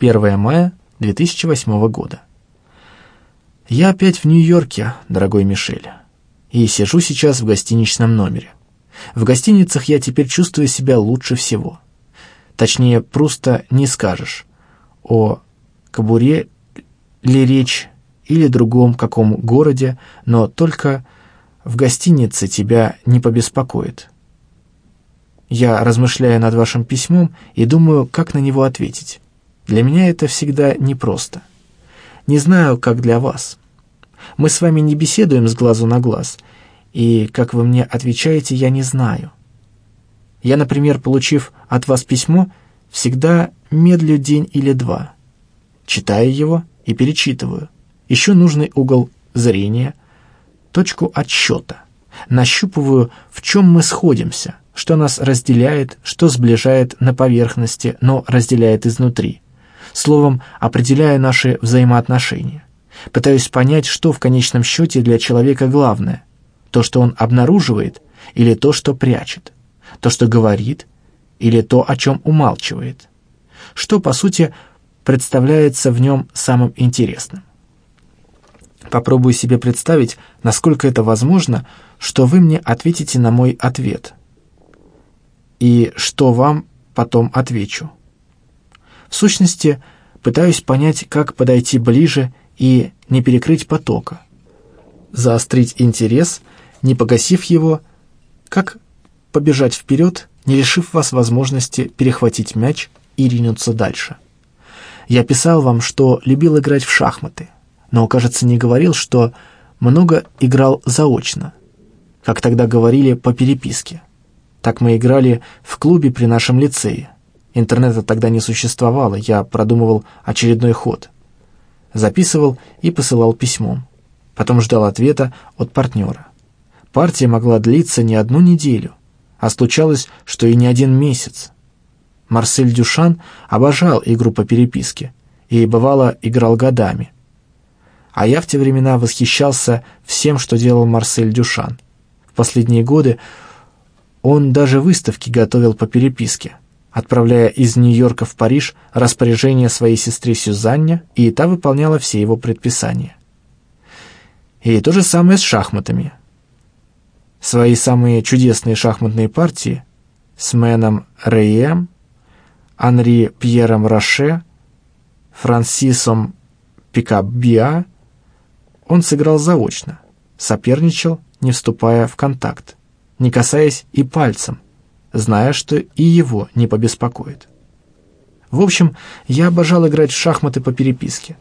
1 мая 2008 года. Я опять в Нью-Йорке, дорогой Мишель, и сижу сейчас в гостиничном номере. В гостиницах я теперь чувствую себя лучше всего. Точнее, просто не скажешь. О Кабуре ли речь или другом каком городе, но только в гостинице тебя не побеспокоит. Я размышляю над вашим письмом и думаю, как на него ответить. Для меня это всегда непросто. Не знаю, как для вас. Мы с вами не беседуем с глазу на глаз, и как вы мне отвечаете, я не знаю. Я, например, получив от вас письмо, всегда медлю день или два. Читаю его и перечитываю. Ищу нужный угол зрения, точку отсчета. Нащупываю, в чем мы сходимся, что нас разделяет, что сближает на поверхности, но разделяет изнутри. Словом, определяю наши взаимоотношения. Пытаюсь понять, что в конечном счете для человека главное. То, что он обнаруживает, или то, что прячет. То, что говорит, или то, о чем умалчивает. Что, по сути, представляется в нем самым интересным. Попробую себе представить, насколько это возможно, что вы мне ответите на мой ответ. И что вам потом отвечу. В сущности, пытаюсь понять, как подойти ближе и не перекрыть потока. Заострить интерес, не погасив его, как побежать вперед, не лишив вас возможности перехватить мяч и ринуться дальше. Я писал вам, что любил играть в шахматы, но, кажется, не говорил, что много играл заочно, как тогда говорили по переписке. Так мы играли в клубе при нашем лицее. Интернета тогда не существовало, я продумывал очередной ход. Записывал и посылал письмом. Потом ждал ответа от партнера. Партия могла длиться не одну неделю, а случалось, что и не один месяц. Марсель Дюшан обожал игру по переписке и, бывало, играл годами. А я в те времена восхищался всем, что делал Марсель Дюшан. В последние годы он даже выставки готовил по переписке – отправляя из Нью-Йорка в Париж распоряжение своей сестре Сюзанне, и та выполняла все его предписания. И то же самое с шахматами. Свои самые чудесные шахматные партии с Мэном Рейем, Анри Пьером Роше, Франсисом Пикабиа он сыграл заочно, соперничал, не вступая в контакт, не касаясь и пальцем, зная, что и его не побеспокоит. В общем, я обожал играть в шахматы по переписке.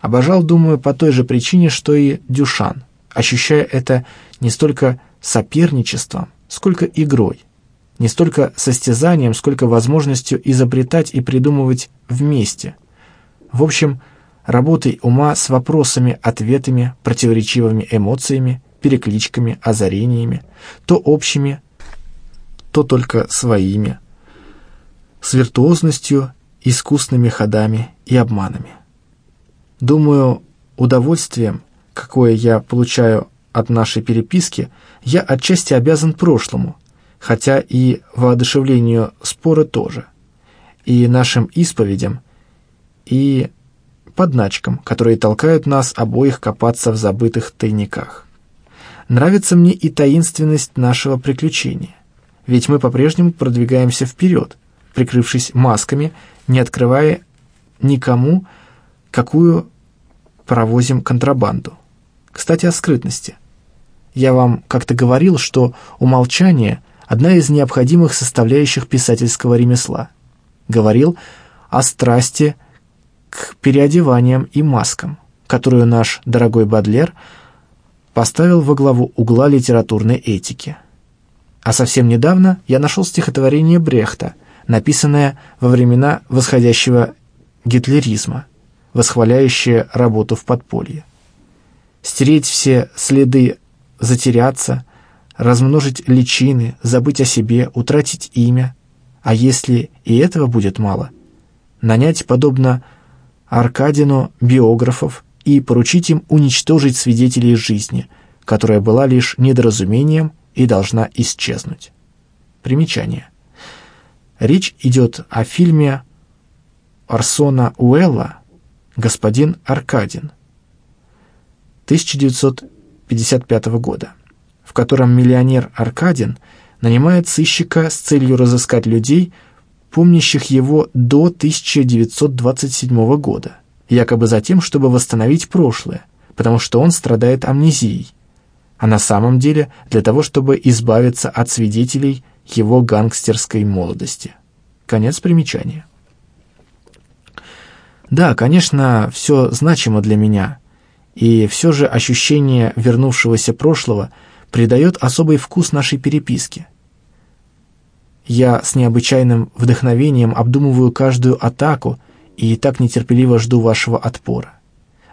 Обожал, думаю, по той же причине, что и Дюшан, ощущая это не столько соперничеством, сколько игрой, не столько состязанием, сколько возможностью изобретать и придумывать вместе. В общем, работой ума с вопросами, ответами, противоречивыми эмоциями, перекличками, озарениями, то общими, то только своими, с виртуозностью, искусными ходами и обманами. Думаю, удовольствием, какое я получаю от нашей переписки, я отчасти обязан прошлому, хотя и воодушевлению спора тоже, и нашим исповедям, и подначкам, которые толкают нас обоих копаться в забытых тайниках. Нравится мне и таинственность нашего приключения ведь мы по-прежнему продвигаемся вперед, прикрывшись масками, не открывая никому, какую провозим контрабанду. Кстати, о скрытности. Я вам как-то говорил, что умолчание – одна из необходимых составляющих писательского ремесла. Говорил о страсти к переодеваниям и маскам, которую наш дорогой Бадлер поставил во главу угла литературной этики – а совсем недавно я нашел стихотворение Брехта, написанное во времена восходящего гитлеризма, восхваляющее работу в подполье. Стереть все следы, затеряться, размножить личины, забыть о себе, утратить имя, а если и этого будет мало, нанять, подобно Аркадину, биографов и поручить им уничтожить свидетелей жизни, которая была лишь недоразумением и должна исчезнуть. Примечание. Речь идет о фильме Арсона Уэлла «Господин Аркадин» 1955 года, в котором миллионер Аркадин нанимает сыщика с целью разыскать людей, помнящих его до 1927 года, якобы за тем, чтобы восстановить прошлое, потому что он страдает амнезией, а на самом деле для того, чтобы избавиться от свидетелей его гангстерской молодости. Конец примечания. Да, конечно, все значимо для меня, и все же ощущение вернувшегося прошлого придает особый вкус нашей переписке. Я с необычайным вдохновением обдумываю каждую атаку и так нетерпеливо жду вашего отпора.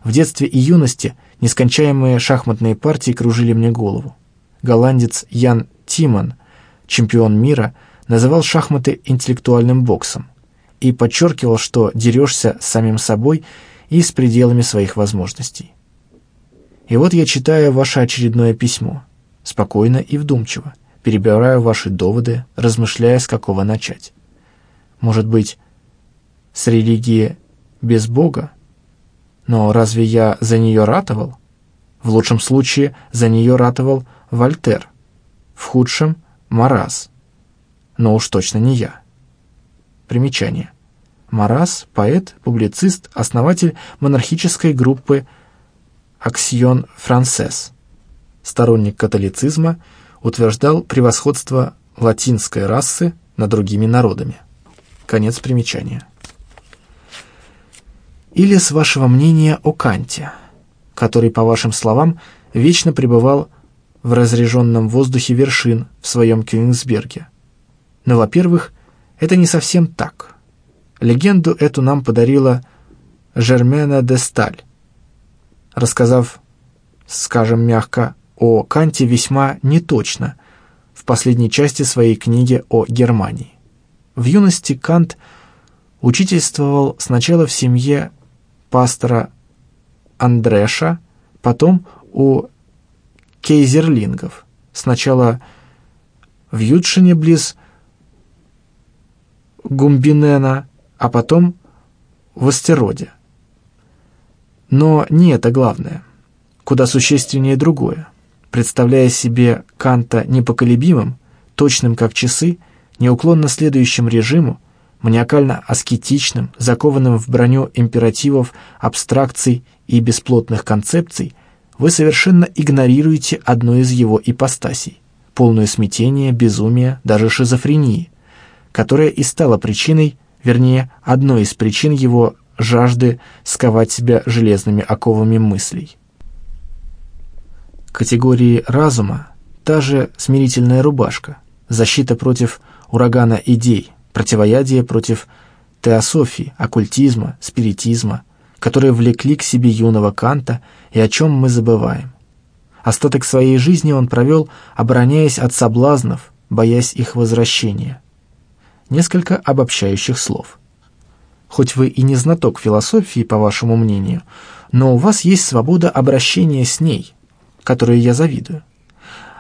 В детстве и юности нескончаемые шахматные партии кружили мне голову. Голландец Ян Тиман, чемпион мира, называл шахматы интеллектуальным боксом и подчеркивал, что дерешься с самим собой и с пределами своих возможностей. И вот я читаю ваше очередное письмо, спокойно и вдумчиво, перебираю ваши доводы, размышляя, с какого начать. Может быть, с религии без Бога? Но разве я за нее ратовал? В лучшем случае за нее ратовал Вольтер, в худшем — Марас. Но уж точно не я. Примечание. Марас — поэт, публицист, основатель монархической группы «Аксион Франсес». Сторонник католицизма, утверждал превосходство латинской расы над другими народами. Конец примечания. Или с вашего мнения о Канте, который, по вашим словам, вечно пребывал в разреженном воздухе вершин в своем Кёнигсберге. Но, во-первых, это не совсем так. Легенду эту нам подарила Жермена де Сталь, рассказав, скажем мягко, о Канте весьма неточно в последней части своей книги о Германии. В юности Кант учительствовал сначала в семье пастора Андреша, потом у кейзерлингов, сначала в Ютшине близ Гумбинена, а потом в Астероде. Но не это главное. Куда существеннее другое. Представляя себе Канта непоколебимым, точным как часы, неуклонно следующим режиму, маниакально-аскетичным, закованным в броню императивов, абстракций и бесплотных концепций, вы совершенно игнорируете одну из его ипостасей, полную смятения, безумия, даже шизофрении, которая и стала причиной, вернее, одной из причин его жажды сковать себя железными оковами мыслей. Категории разума та же смирительная рубашка, защита против урагана идей – противоядие против теософии, оккультизма, спиритизма, которые влекли к себе юного Канта и о чем мы забываем. Остаток своей жизни он провел, обороняясь от соблазнов, боясь их возвращения. Несколько обобщающих слов. Хоть вы и не знаток философии, по вашему мнению, но у вас есть свобода обращения с ней, которой я завидую.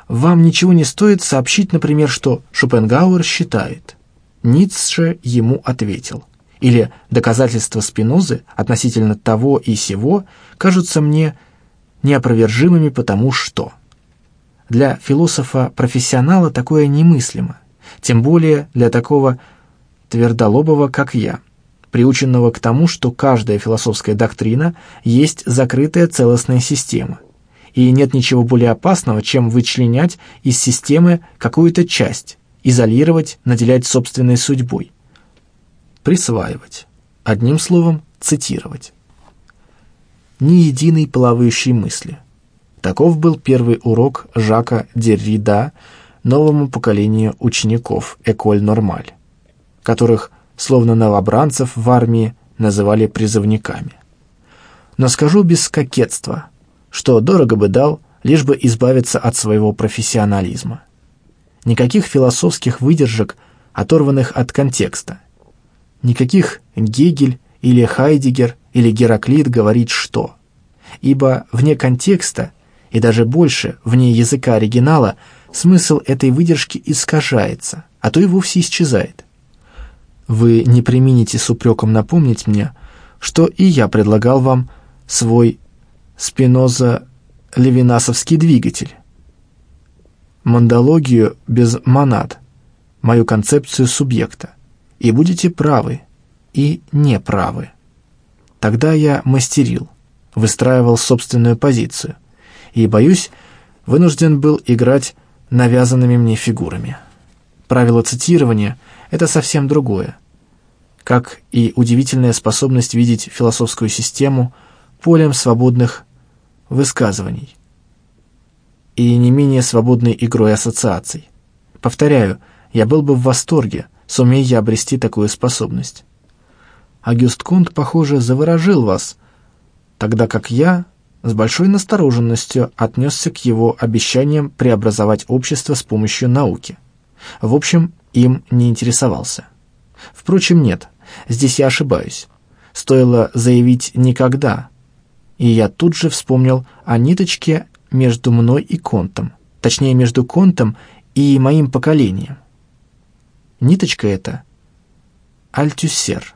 Вам ничего не стоит сообщить, например, что Шопенгауэр считает – Ницше ему ответил. Или доказательства Спинозы относительно того и сего кажутся мне неопровержимыми потому что. Для философа-профессионала такое немыслимо, тем более для такого твердолобого, как я, приученного к тому, что каждая философская доктрина есть закрытая целостная система, и нет ничего более опасного, чем вычленять из системы какую-то часть, изолировать, наделять собственной судьбой. Присваивать. Одним словом, цитировать. Ни единой плавающей мысли. Таков был первый урок Жака Деррида новому поколению учеников «Эколь Нормаль», которых, словно новобранцев в армии, называли призывниками. Но скажу без кокетства, что дорого бы дал, лишь бы избавиться от своего профессионализма никаких философских выдержек, оторванных от контекста. Никаких Гегель или Хайдегер или Гераклит говорит что. Ибо вне контекста, и даже больше вне языка оригинала, смысл этой выдержки искажается, а то и вовсе исчезает. вы не примените с упреком напомнить мне, что и я предлагал вам свой спиноза-левинасовский двигатель, мандологию без монад, мою концепцию субъекта, и будете правы и неправы. Тогда я мастерил, выстраивал собственную позицию, и, боюсь, вынужден был играть навязанными мне фигурами. Правило цитирования — это совсем другое. Как и удивительная способность видеть философскую систему полем свободных высказываний и не менее свободной игрой ассоциаций. Повторяю, я был бы в восторге, сумея я обрести такую способность. Агюст Конт, похоже, заворожил вас, тогда как я с большой настороженностью отнесся к его обещаниям преобразовать общество с помощью науки. В общем, им не интересовался. Впрочем, нет, здесь я ошибаюсь. Стоило заявить «никогда», и я тут же вспомнил о ниточке между мной и Контом, точнее, между Контом и моим поколением. Ниточка эта — Альтюссер.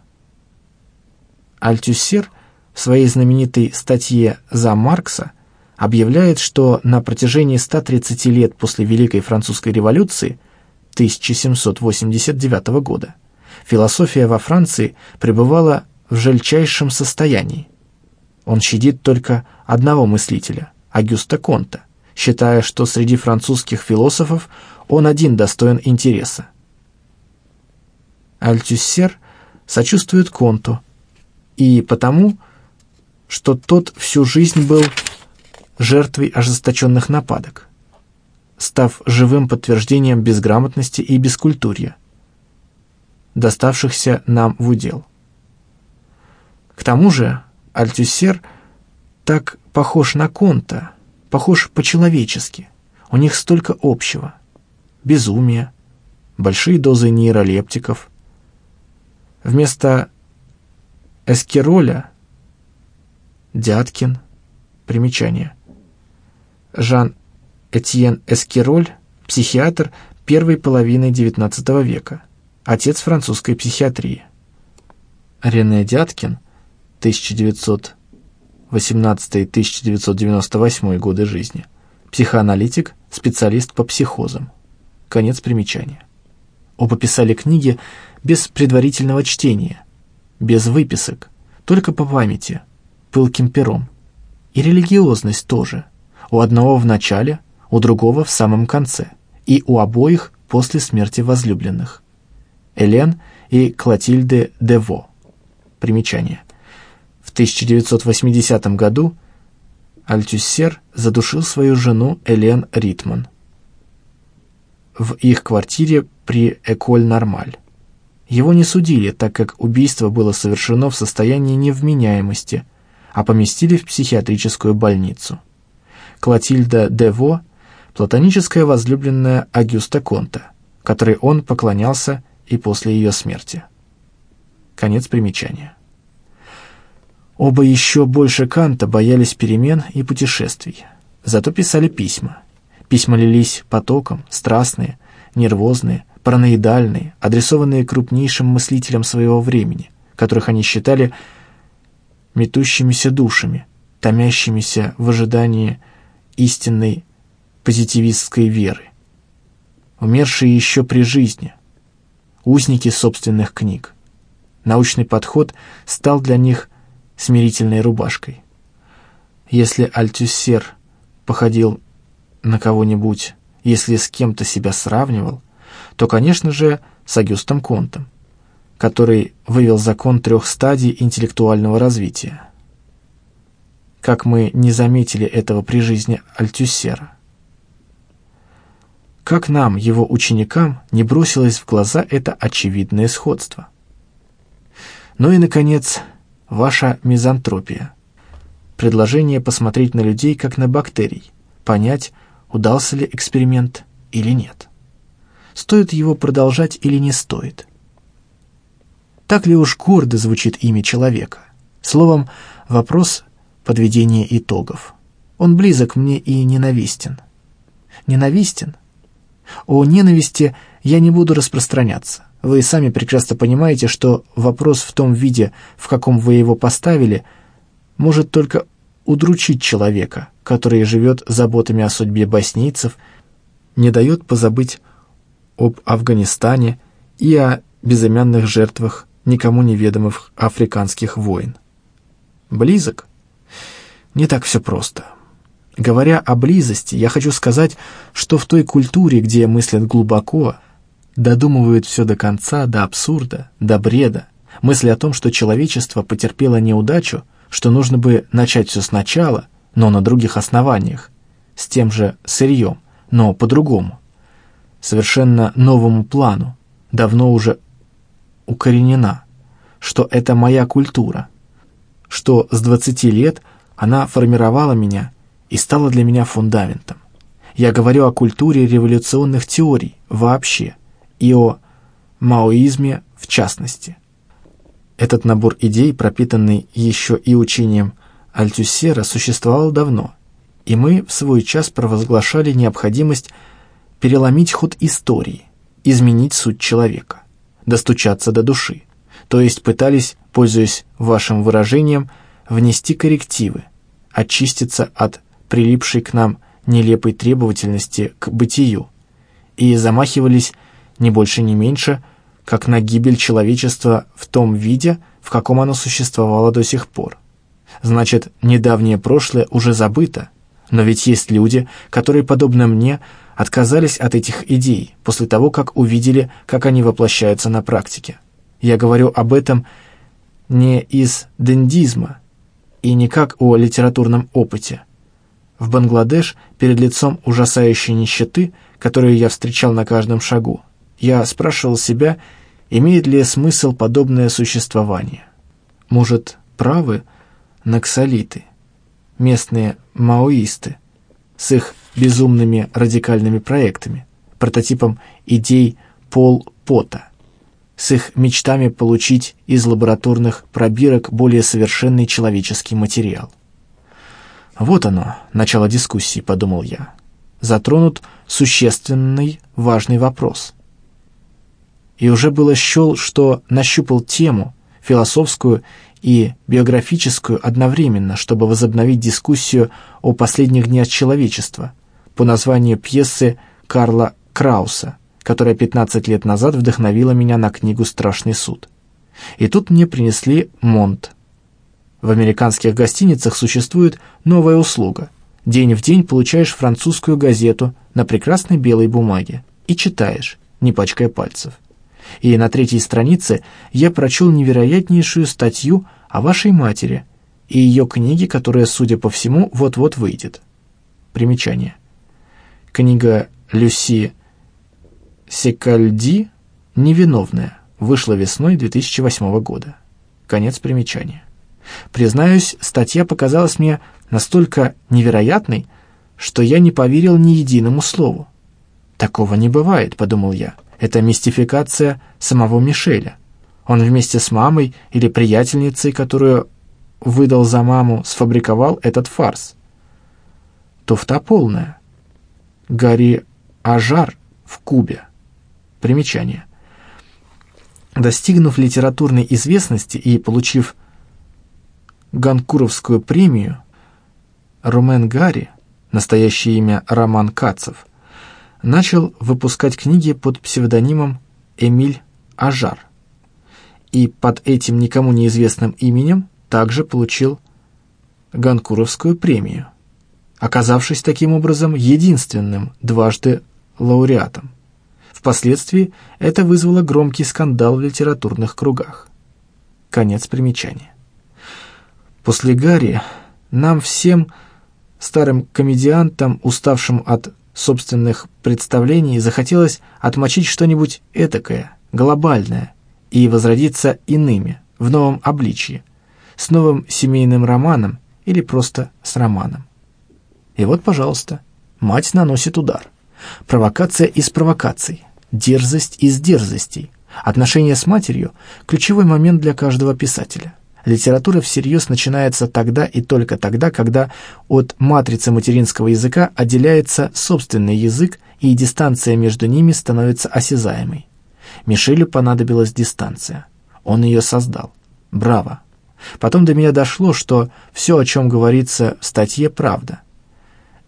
Альтюссер в своей знаменитой статье «За Маркса» объявляет, что на протяжении 130 лет после Великой Французской революции 1789 года философия во Франции пребывала в жельчайшем состоянии. Он щадит только одного мыслителя, Агюста Конта, считая, что среди французских философов он один достоин интереса. Альтюссер сочувствует Конту, и потому, что тот всю жизнь был жертвой ожесточенных нападок, став живым подтверждением безграмотности и бескультурья, доставшихся нам в удел. К тому же Альтюссер так похож на Конта, похож по-человечески. У них столько общего. Безумие, большие дозы нейролептиков. Вместо Эскироля Дяткин. Примечание. Жан Этьен Эскироль, психиатр первой половины XIX века, отец французской психиатрии. Рене Дяткин, 1918-1998 годы жизни, психоаналитик, специалист по психозам. Конец примечания. Оба писали книги без предварительного чтения, без выписок, только по памяти, пылким пером. И религиозность тоже. У одного в начале, у другого в самом конце, и у обоих после смерти возлюбленных. Элен и Клотильде Дево. Примечание. В 1980 году Альтюссер задушил свою жену Элен Ритман в их квартире при Эколь Нормаль. Его не судили, так как убийство было совершено в состоянии невменяемости, а поместили в психиатрическую больницу. Клотильда Дево – платоническая возлюбленная Агюста Конта, которой он поклонялся и после ее смерти. Конец примечания. Оба еще больше Канта боялись перемен и путешествий, зато писали письма. Письма лились потоком, страстные, нервозные – параноидальные, адресованные крупнейшим мыслителям своего времени, которых они считали метущимися душами, томящимися в ожидании истинной позитивистской веры, умершие еще при жизни, узники собственных книг. Научный подход стал для них смирительной рубашкой. Если Альтюссер походил на кого-нибудь, если с кем-то себя сравнивал, то, конечно же, с Агюстом Контом, который вывел закон трех стадий интеллектуального развития. Как мы не заметили этого при жизни Альтюссера. Как нам, его ученикам, не бросилось в глаза это очевидное сходство. Ну и, наконец, ваша мизантропия. Предложение посмотреть на людей как на бактерий, понять, удался ли эксперимент или нет стоит его продолжать или не стоит. Так ли уж гордо звучит имя человека? Словом, вопрос подведения итогов. Он близок мне и ненавистен. Ненавистен? О ненависти я не буду распространяться. Вы сами прекрасно понимаете, что вопрос в том виде, в каком вы его поставили, может только удручить человека, который живет заботами о судьбе боснийцев, не дает позабыть об Афганистане и о безымянных жертвах никому неведомых африканских войн. Близок? Не так все просто. Говоря о близости, я хочу сказать, что в той культуре, где мыслят глубоко, додумывают все до конца, до абсурда, до бреда, мысли о том, что человечество потерпело неудачу, что нужно бы начать все сначала, но на других основаниях, с тем же сырьем, но по-другому, совершенно новому плану, давно уже укоренена, что это моя культура, что с 20 лет она формировала меня и стала для меня фундаментом. Я говорю о культуре революционных теорий вообще и о маоизме в частности. Этот набор идей, пропитанный еще и учением Альтюсера, существовал давно, и мы в свой час провозглашали необходимость переломить ход истории, изменить суть человека, достучаться до души, то есть пытались, пользуясь вашим выражением, внести коррективы, очиститься от прилипшей к нам нелепой требовательности к бытию, и замахивались не больше, не меньше, как на гибель человечества в том виде, в каком оно существовало до сих пор. Значит, недавнее прошлое уже забыто, но ведь есть люди, которые, подобно мне, отказались от этих идей после того, как увидели, как они воплощаются на практике. Я говорю об этом не из дендизма и не как о литературном опыте. В Бангладеш, перед лицом ужасающей нищеты, которую я встречал на каждом шагу, я спрашивал себя, имеет ли смысл подобное существование. Может, правы наксалиты, местные маоисты, с их безумными радикальными проектами, прототипом идей Пол Пота, с их мечтами получить из лабораторных пробирок более совершенный человеческий материал. Вот оно, начало дискуссии, подумал я. Затронут существенный, важный вопрос. И уже было счел, что нащупал тему, философскую и биографическую одновременно, чтобы возобновить дискуссию о последних днях человечества по названию пьесы Карла Крауса, которая 15 лет назад вдохновила меня на книгу «Страшный суд». И тут мне принесли Монт, в американских гостиницах существует новая услуга. День в день получаешь французскую газету на прекрасной белой бумаге и читаешь, не пачкая пальцев. И на третьей странице я прочел невероятнейшую статью о вашей матери и ее книге, которая, судя по всему, вот-вот выйдет. Примечание. Книга Люси Секальди «Невиновная» вышла весной 2008 года. Конец примечания. Признаюсь, статья показалась мне настолько невероятной, что я не поверил ни единому слову. «Такого не бывает», — подумал я. «Это мистификация самого Мишеля. Он вместе с мамой или приятельницей, которую выдал за маму, сфабриковал этот фарс. Туфта полная. Гарри Ажар в Кубе. Примечание. Достигнув литературной известности и получив Ганкуровскую премию, Румен Гарри, настоящее имя Роман Кацев, начал выпускать книги под псевдонимом Эмиль Ажар. И под этим никому неизвестным именем также получил Ганкуровскую премию, оказавшись таким образом единственным дважды лауреатом. Впоследствии это вызвало громкий скандал в литературных кругах. Конец примечания. После Гарри нам всем, старым комедиантам, уставшим от собственных представлений, захотелось отмочить что-нибудь этакое, глобальное, и возродиться иными, в новом обличье, с новым семейным романом или просто с романом. И вот, пожалуйста, мать наносит удар. Провокация из провокаций, дерзость из дерзостей. Отношения с матерью – ключевой момент для каждого писателя – Литература всерьез начинается тогда и только тогда, когда от матрицы материнского языка отделяется собственный язык, и дистанция между ними становится осязаемой. Мишелю понадобилась дистанция. Он ее создал. Браво! Потом до меня дошло, что все, о чем говорится в статье, правда.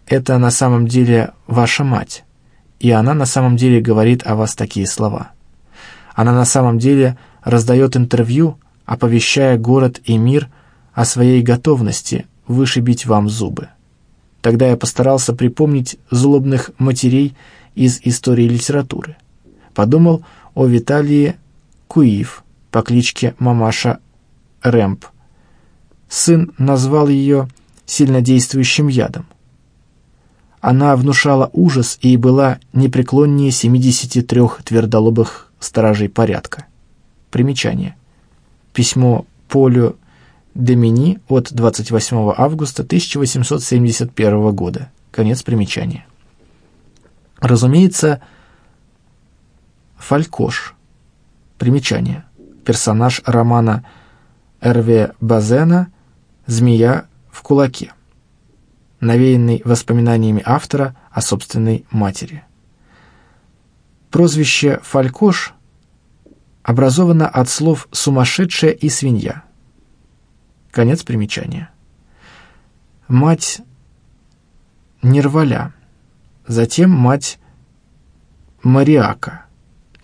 Это на самом деле ваша мать, и она на самом деле говорит о вас такие слова. Она на самом деле раздает интервью, оповещая город и мир о своей готовности вышибить вам зубы. Тогда я постарался припомнить злобных матерей из истории литературы. Подумал о Виталии Куив по кличке Мамаша Рэмп. Сын назвал ее сильнодействующим ядом. Она внушала ужас и была непреклоннее 73 твердолобых стражей порядка. Примечание. Письмо Полю Домини от 28 августа 1871 года. Конец примечания. Разумеется, Фалькош. Примечание. Персонаж романа Эрве Базена «Змея в кулаке», навеянный воспоминаниями автора о собственной матери. Прозвище «Фалькош» образовано от слов «сумасшедшая» и «свинья». Конец примечания. Мать Нерваля, затем мать Мариака,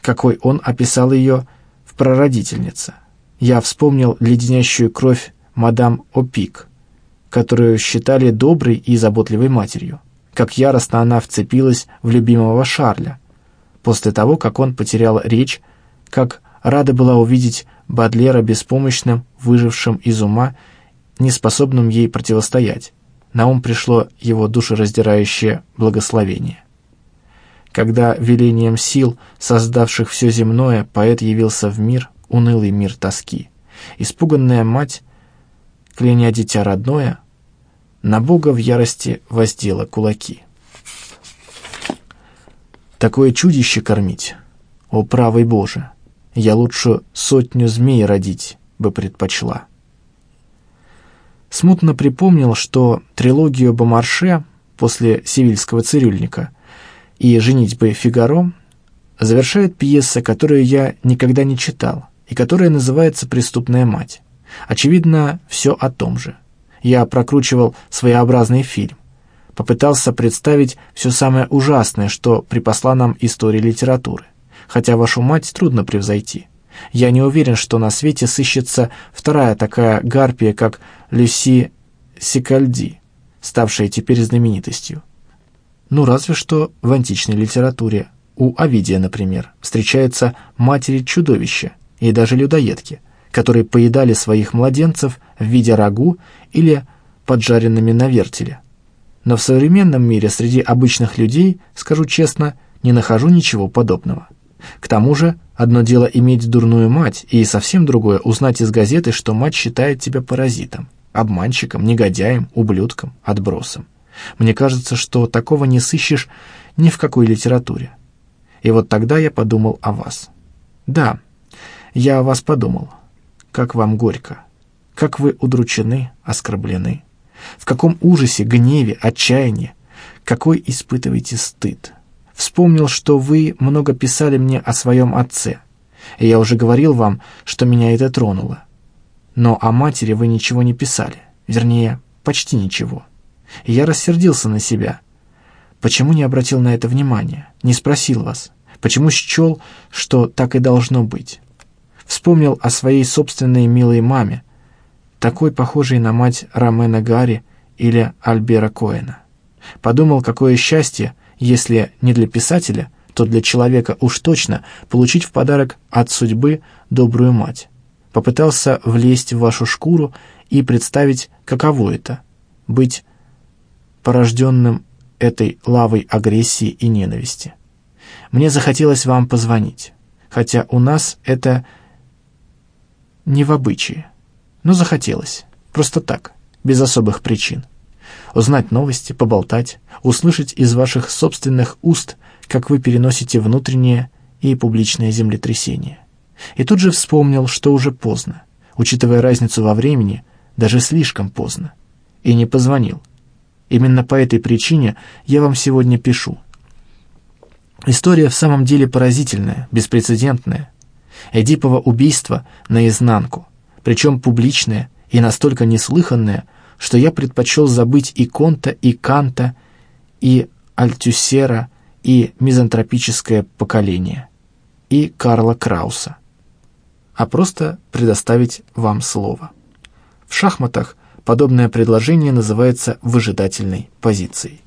какой он описал ее в «Прародительнице». Я вспомнил леденящую кровь мадам Опик, которую считали доброй и заботливой матерью, как яростно она вцепилась в любимого Шарля, после того, как он потерял речь, как рада была увидеть Бадлера беспомощным, выжившим из ума, неспособным ей противостоять. На ум пришло его душераздирающее благословение. Когда велением сил, создавших все земное, поэт явился в мир, унылый мир тоски. Испуганная мать, кляня дитя родное, на Бога в ярости воздела кулаки. Такое чудище кормить, о правый Боже, я лучше сотню змей родить бы предпочла. Смутно припомнил, что трилогию Бомарше после «Сивильского цирюльника» и «Женитьбы Фигаро» завершает пьеса, которую я никогда не читал, и которая называется «Преступная мать». Очевидно, все о том же. Я прокручивал своеобразный фильм. Попытался представить все самое ужасное, что припасла нам история литературы. Хотя вашу мать трудно превзойти. Я не уверен, что на свете сыщется вторая такая гарпия, как Люси Сикальди, ставшая теперь знаменитостью. Ну, разве что в античной литературе. У Овидия, например, встречаются матери-чудовища – и даже людоедки, которые поедали своих младенцев в виде рагу или поджаренными на вертеле. Но в современном мире среди обычных людей, скажу честно, не нахожу ничего подобного. К тому же, одно дело иметь дурную мать, и совсем другое узнать из газеты, что мать считает тебя паразитом, обманщиком, негодяем, ублюдком, отбросом. Мне кажется, что такого не сыщешь ни в какой литературе. И вот тогда я подумал о вас. Да, я о вас подумал. Как вам горько. Как вы удручены, оскорблены. В каком ужасе, гневе, отчаянии. Какой испытываете стыд. Вспомнил, что вы много писали мне о своем отце. И я уже говорил вам, что меня это тронуло. Но о матери вы ничего не писали. Вернее, почти ничего. И я рассердился на себя. Почему не обратил на это внимания? Не спросил вас. Почему счел, что так и должно быть? Вспомнил о своей собственной милой маме, такой похожей на мать Ромена Гарри или Альбера Коэна. Подумал, какое счастье, если не для писателя, то для человека уж точно получить в подарок от судьбы добрую мать. Попытался влезть в вашу шкуру и представить, каково это — быть порожденным этой лавой агрессии и ненависти. Мне захотелось вам позвонить, хотя у нас это не в обычае. Но захотелось. Просто так, без особых причин. Узнать новости, поболтать, услышать из ваших собственных уст, как вы переносите внутреннее и публичное землетрясение. И тут же вспомнил, что уже поздно, учитывая разницу во времени, даже слишком поздно, и не позвонил. Именно по этой причине я вам сегодня пишу. История в самом деле поразительная, беспрецедентная. Эдипово убийство наизнанку, причем публичное и настолько неслыханное, что я предпочел забыть и Конта, и Канта, и Альтюсера, и мизантропическое поколение, и Карла Крауса, а просто предоставить вам слово. В шахматах подобное предложение называется выжидательной позицией.